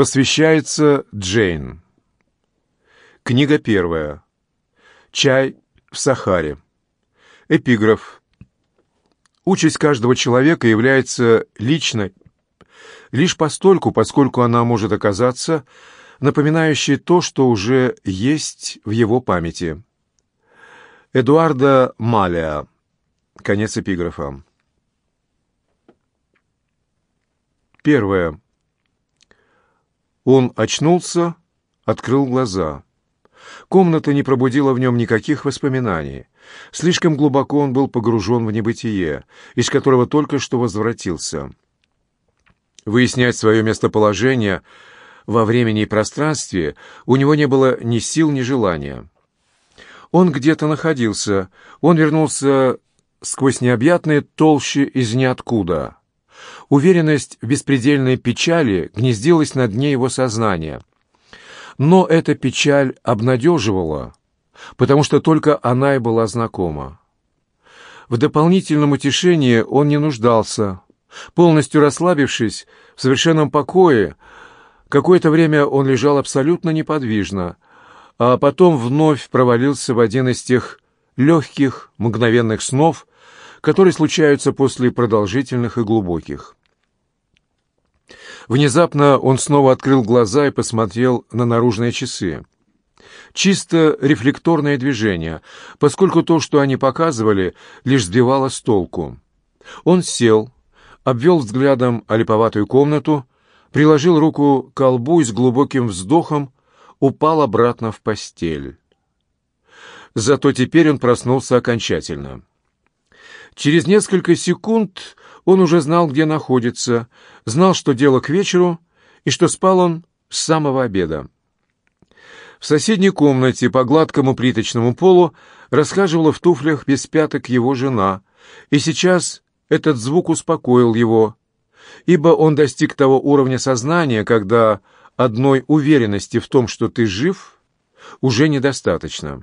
Посвящается Джейн. Книга первая. Чай в Сахаре. Эпиграф. Участь каждого человека является личной лишь постольку, поскольку она может оказаться напоминающей то, что уже есть в его памяти. Эдуарда Малия. Конец эпиграфа. Первое. Он очнулся, открыл глаза. Комната не пробудила в нем никаких воспоминаний. Слишком глубоко он был погружен в небытие, из которого только что возвратился. Выяснять свое местоположение во времени и пространстве у него не было ни сил, ни желания. Он где-то находился, он вернулся сквозь необъятные толщи из ниоткуда. Уверенность в беспредельной печали гнездилась на дне его сознания. Но эта печаль обнадеживала, потому что только она и была знакома. В дополнительном утешении он не нуждался. Полностью расслабившись, в совершенном покое, какое-то время он лежал абсолютно неподвижно, а потом вновь провалился в один из тех легких, мгновенных снов, которые случаются после продолжительных и глубоких. Внезапно он снова открыл глаза и посмотрел на наружные часы. Чисто рефлекторное движение, поскольку то, что они показывали, лишь сбивало с толку. Он сел, обвел взглядом олиповатую комнату, приложил руку к колбу и с глубоким вздохом упал обратно в постель. Зато теперь он проснулся окончательно. Через несколько секунд он уже знал, где находится, знал, что дело к вечеру, и что спал он с самого обеда. В соседней комнате по гладкому плиточному полу расхаживала в туфлях без пяток его жена, и сейчас этот звук успокоил его, ибо он достиг того уровня сознания, когда одной уверенности в том, что ты жив, уже недостаточно.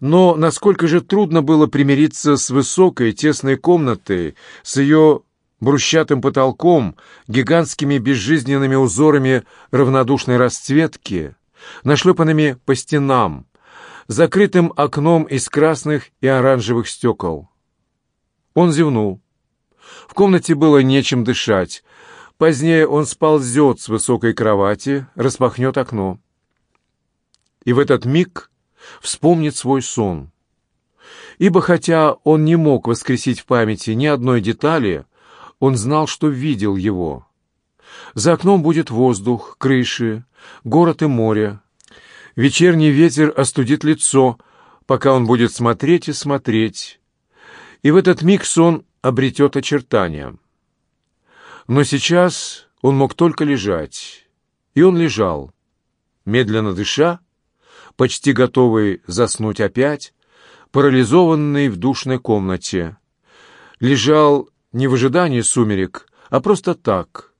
Но насколько же трудно было примириться с высокой, тесной комнатой, с ее брусчатым потолком, гигантскими безжизненными узорами равнодушной расцветки, нашлепанными по стенам, закрытым окном из красных и оранжевых стекол. Он зевнул. В комнате было нечем дышать. Позднее он сползет с высокой кровати, распахнет окно. И в этот миг вспомнит свой сон. Ибо хотя он не мог воскресить в памяти ни одной детали, он знал, что видел его. За окном будет воздух, крыши, город и море. Вечерний ветер остудит лицо, пока он будет смотреть и смотреть. И в этот миг сон обретет очертания. Но сейчас он мог только лежать. И он лежал, медленно дыша, почти готовый заснуть опять, парализованный в душной комнате. Лежал не в ожидании сумерек, а просто так,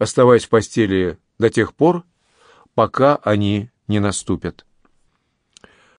оставаясь в постели до тех пор, пока они не наступят.